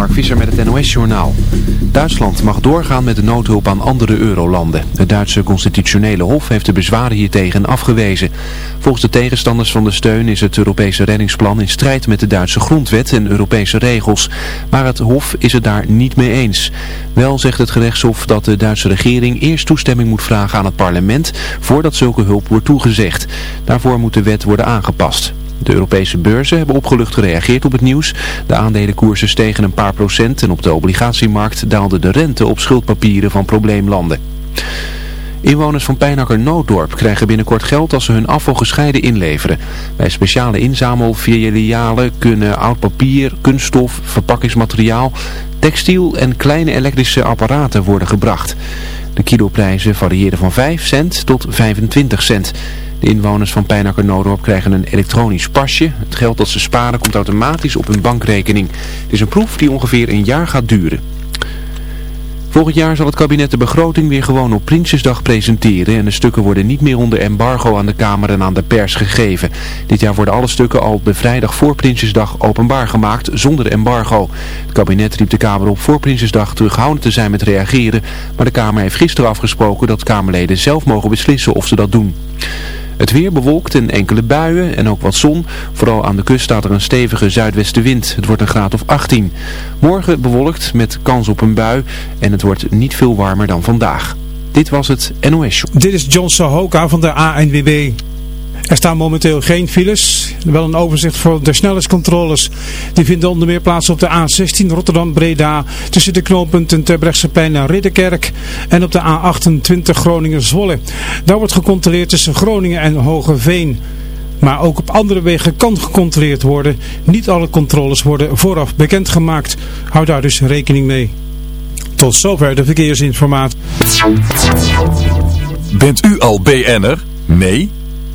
Mark Visser met het NOS-journaal. Duitsland mag doorgaan met de noodhulp aan andere eurolanden. Het Duitse constitutionele hof heeft de bezwaren hiertegen afgewezen. Volgens de tegenstanders van de steun is het Europese reddingsplan in strijd met de Duitse grondwet en Europese regels. Maar het hof is het daar niet mee eens. Wel zegt het gerechtshof dat de Duitse regering eerst toestemming moet vragen aan het parlement voordat zulke hulp wordt toegezegd. Daarvoor moet de wet worden aangepast. De Europese beurzen hebben opgelucht gereageerd op het nieuws. De aandelenkoersen stegen een paar procent en op de obligatiemarkt daalde de rente op schuldpapieren van probleemlanden. Inwoners van Pijnakker Nooddorp krijgen binnenkort geld als ze hun afval gescheiden inleveren. Bij speciale inzamelfilialen kunnen oud papier, kunststof, verpakkingsmateriaal, textiel en kleine elektrische apparaten worden gebracht. De kiloprijzen variëren van 5 cent tot 25 cent. De inwoners van Pijnakker Noordorp krijgen een elektronisch pasje. Het geld dat ze sparen komt automatisch op hun bankrekening. Het is een proef die ongeveer een jaar gaat duren. Volgend jaar zal het kabinet de begroting weer gewoon op Prinsjesdag presenteren en de stukken worden niet meer onder embargo aan de Kamer en aan de pers gegeven. Dit jaar worden alle stukken al de vrijdag voor Prinsjesdag openbaar gemaakt zonder embargo. Het kabinet riep de Kamer op voor Prinsjesdag terughoudend te zijn met reageren, maar de Kamer heeft gisteren afgesproken dat Kamerleden zelf mogen beslissen of ze dat doen. Het weer bewolkt en enkele buien en ook wat zon. Vooral aan de kust staat er een stevige zuidwestenwind. Het wordt een graad of 18. Morgen bewolkt met kans op een bui en het wordt niet veel warmer dan vandaag. Dit was het NOS Show. Dit is John Sahoka van de ANWB. Er staan momenteel geen files, wel een overzicht voor de snelheidscontroles. Die vinden onder meer plaats op de A16 Rotterdam-Breda tussen de knooppunten Terbrechtseplein en Ridderkerk en op de A28 Groningen-Zwolle. Daar wordt gecontroleerd tussen Groningen en Hogeveen. Maar ook op andere wegen kan gecontroleerd worden. Niet alle controles worden vooraf bekendgemaakt. Houd daar dus rekening mee. Tot zover de verkeersinformatie. Bent u al BN'er? Nee?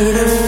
afraid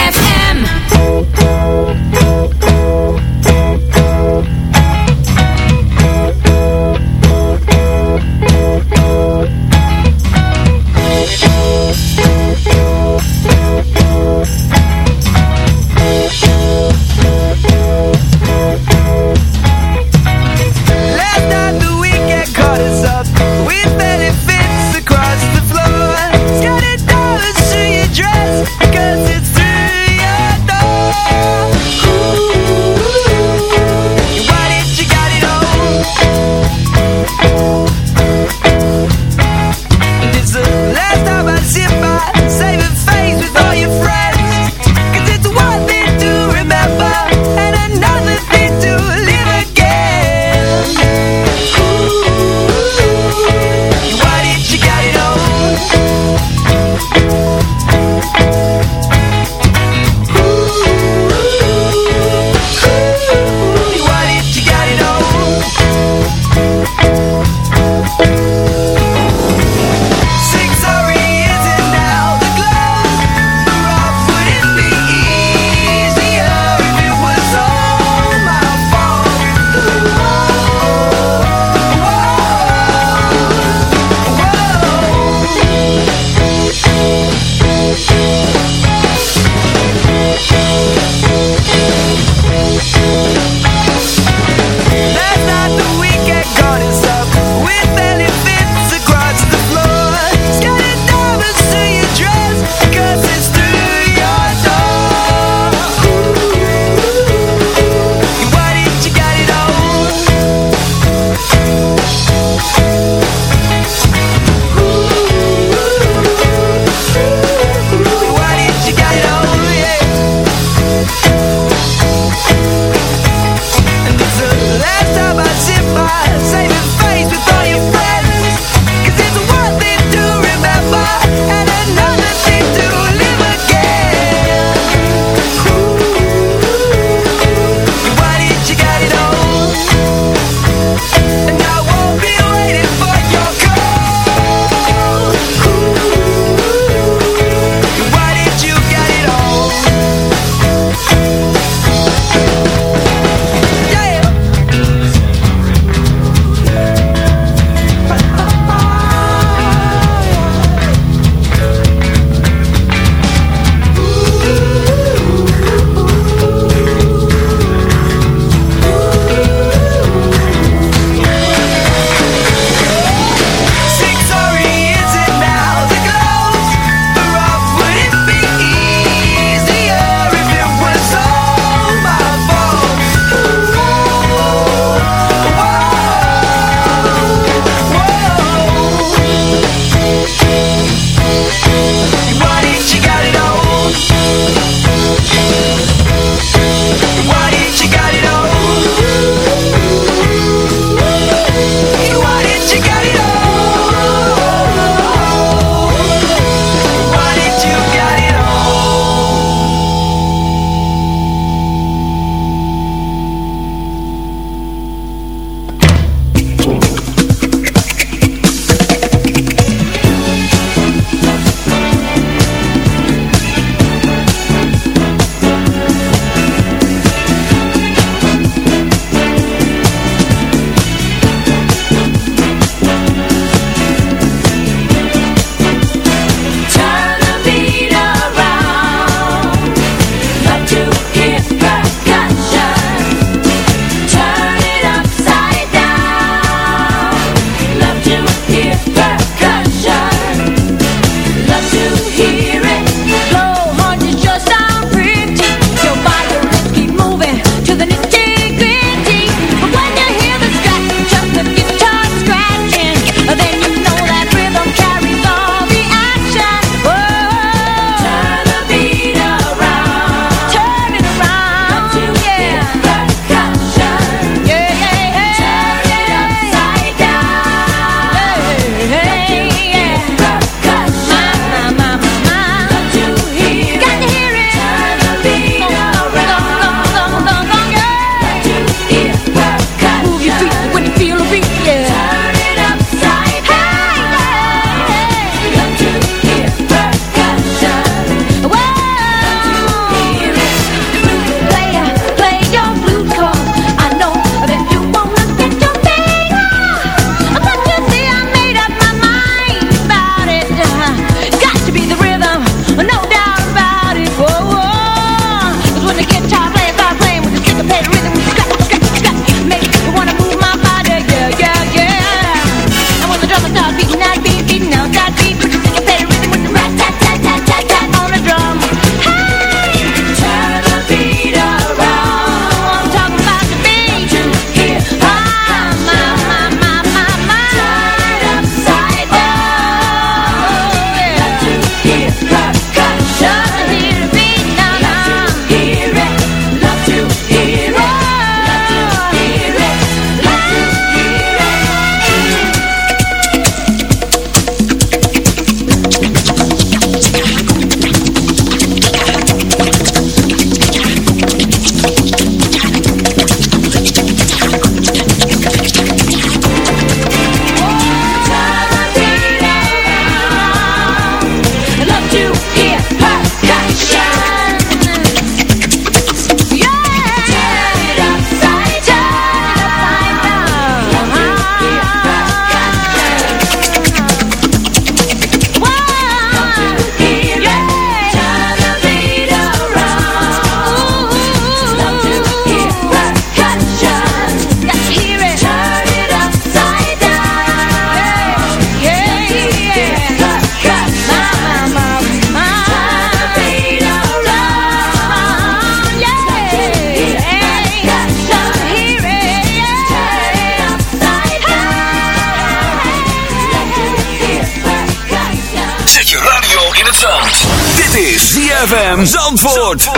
ZFM Zandvoort.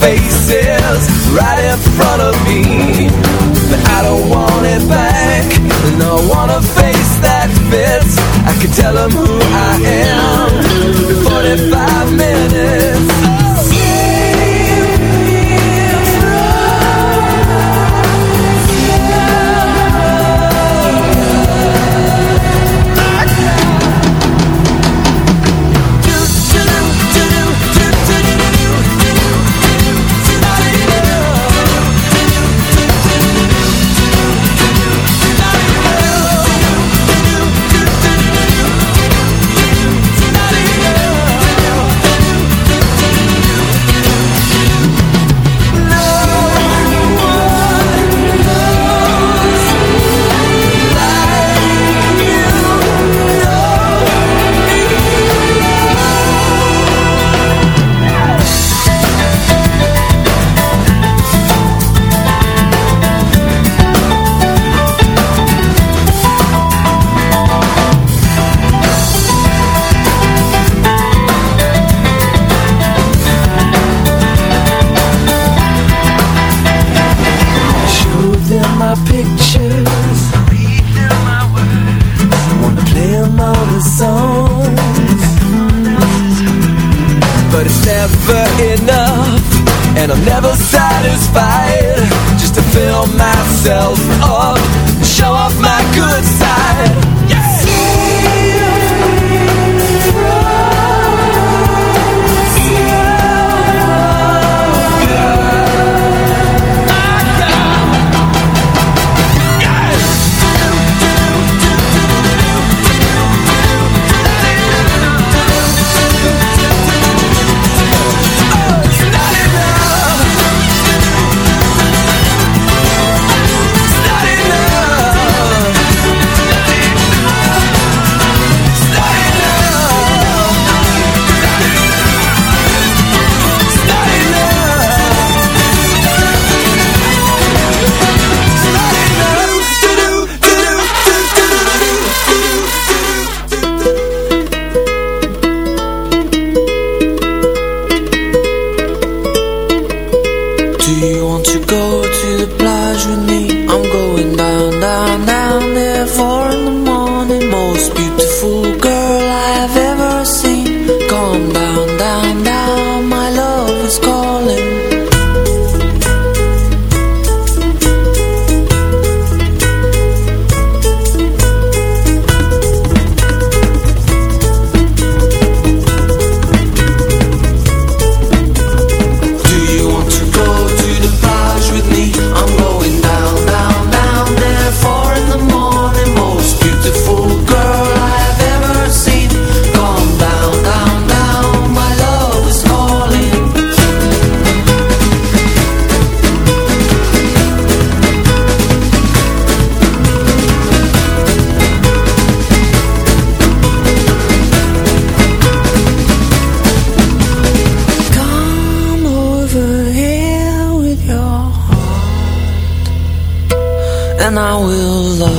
faces right in front of me. But I don't want it back. And I wanna face that fits I can tell them who myself up. Show off my good side and I will love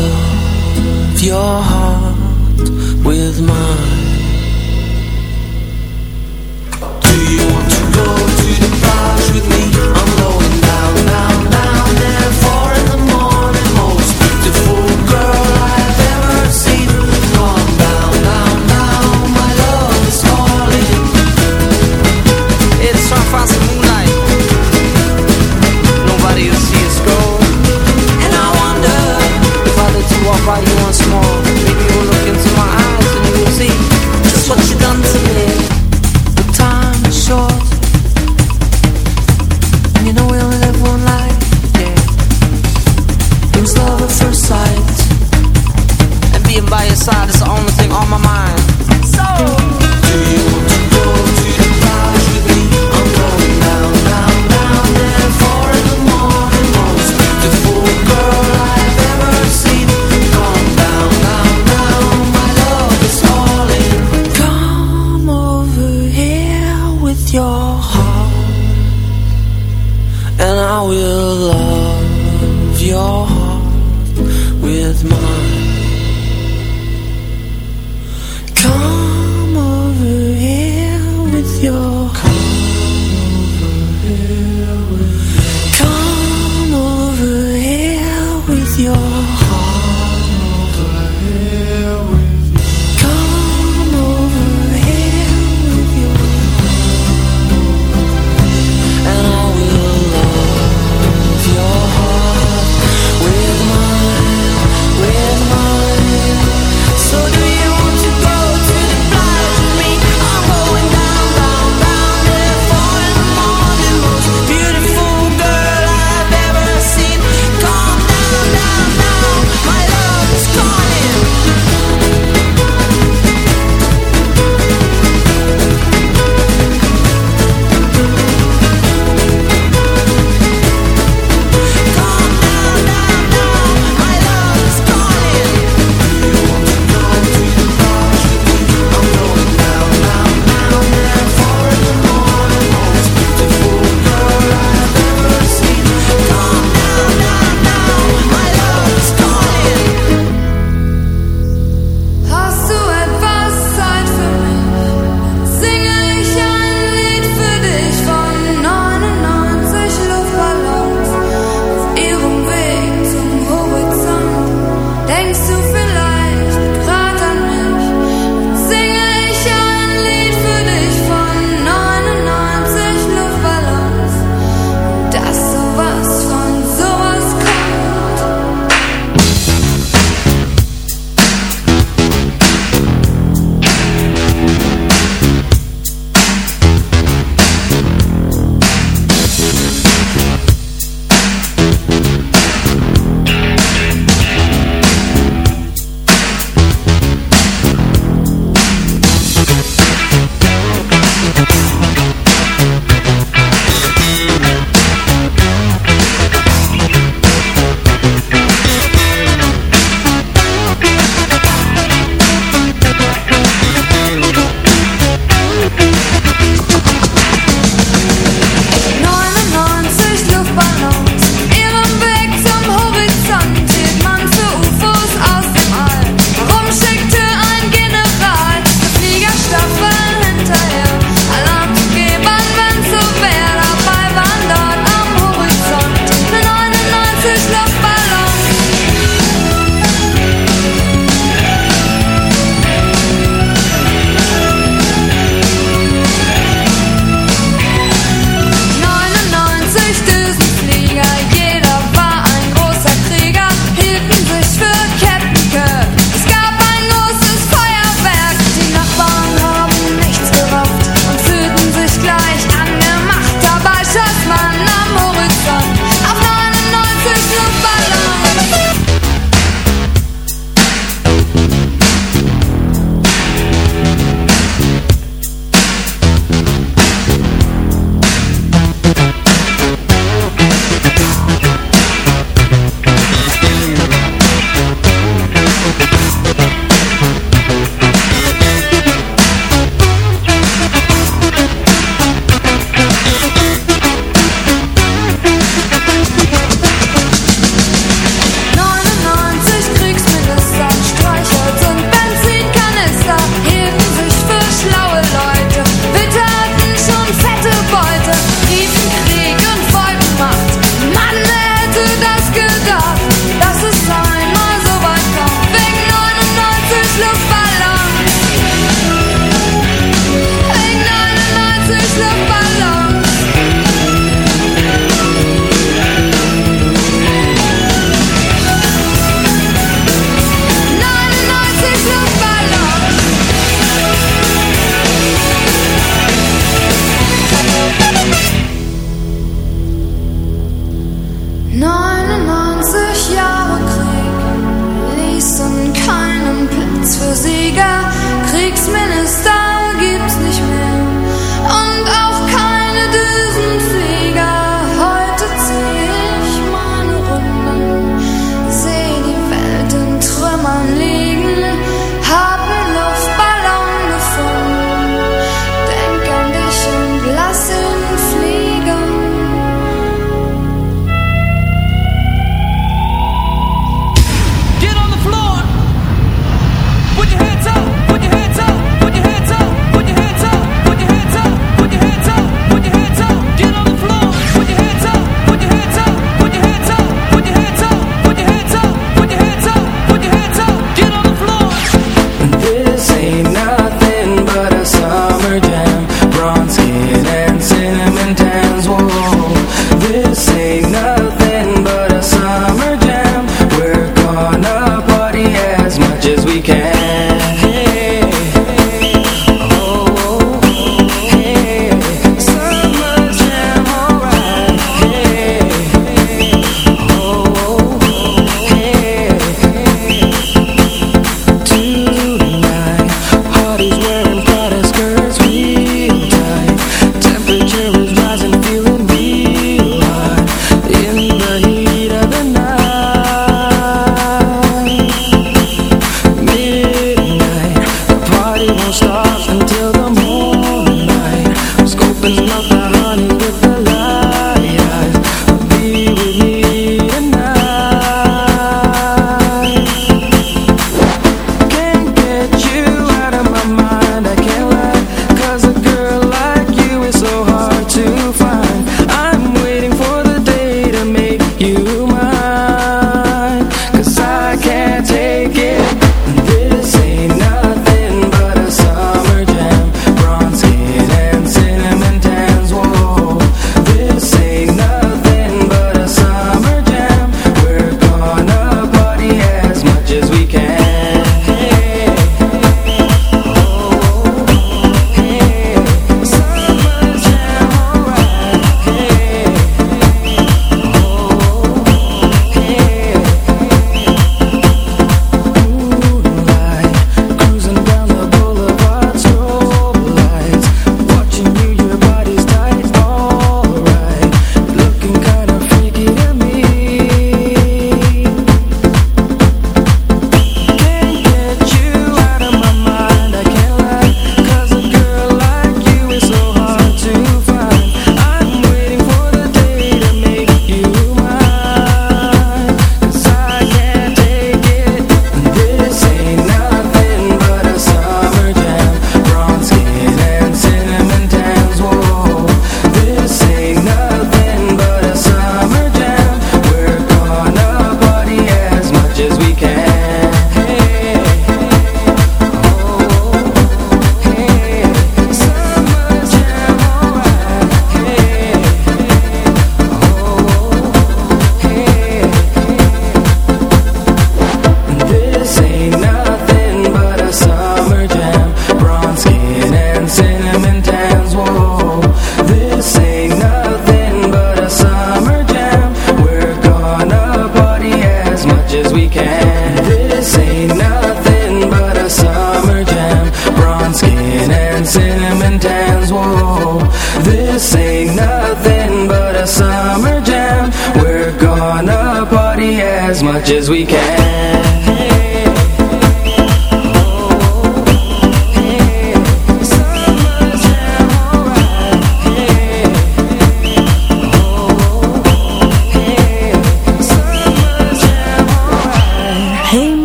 much as we can.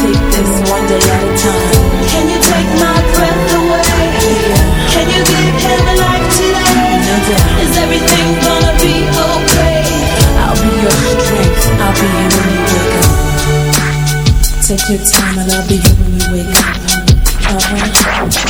take this one day at a time. Can you take my breath away? Can you give him a life today? Is everything gonna be okay? I'll be your strength. I'll be here when you wake up. Take your time and I'll be here when you wake up. Uh -huh.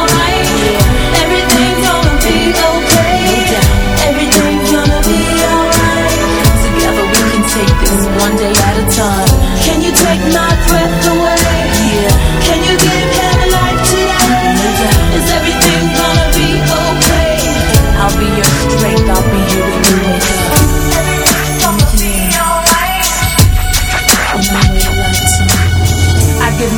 One day at a time. Can you take my breath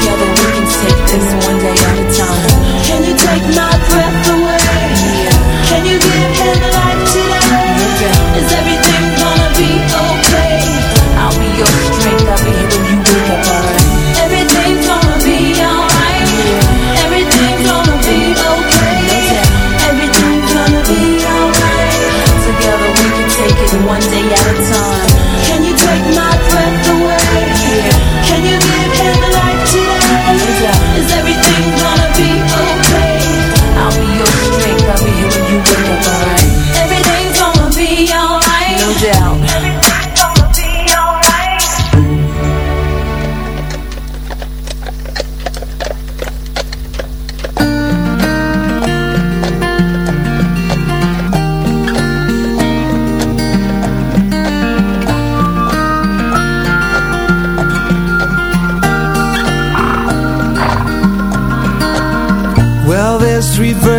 Together we can take this one day at a time. Can you take my breath away?